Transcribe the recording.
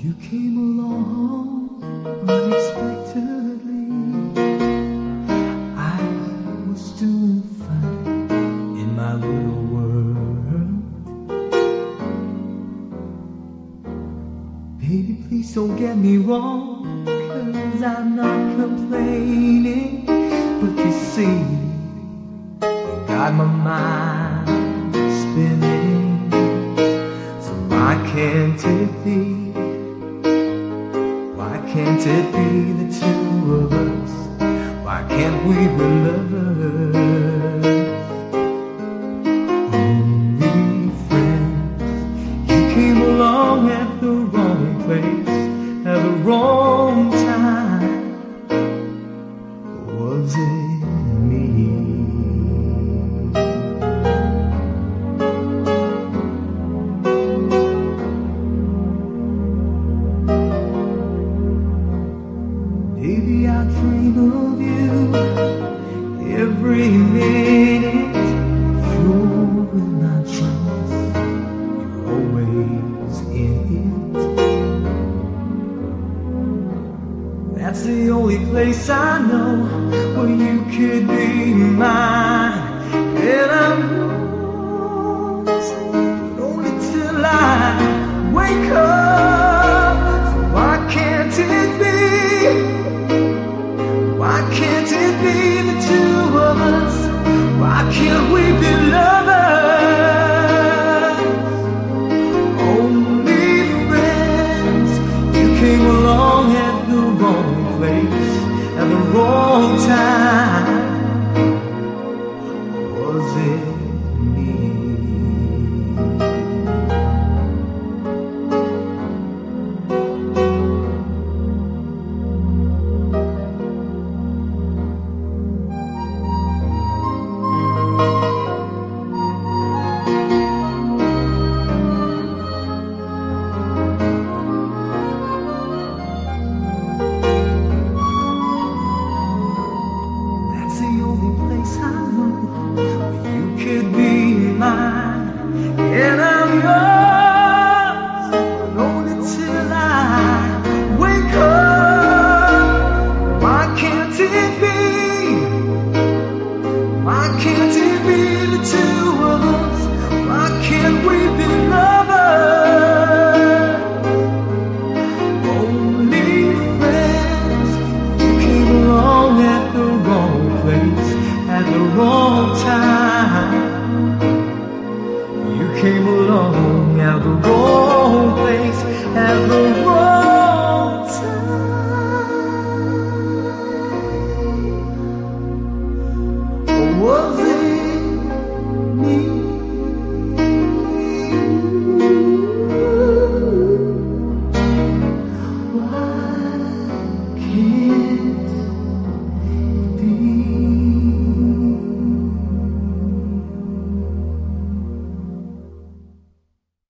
You came along unexpectedly. I was doing fine in my little world. Baby, please don't get me wrong, cause I'm not complaining. But you see, you got my mind spinning. So why can't it be? Can't it be the two of us? Why can't we be lovers? Only friends. You came along at the wrong place, at the wrong time. Was it That's the only place I know where you could be mine. And I'm yours, but only till I wake up. So why can't it be? Why can't it be the two of us? Why can't we be lovers? Only friends. You came along wrong place at the wrong time. someone you could.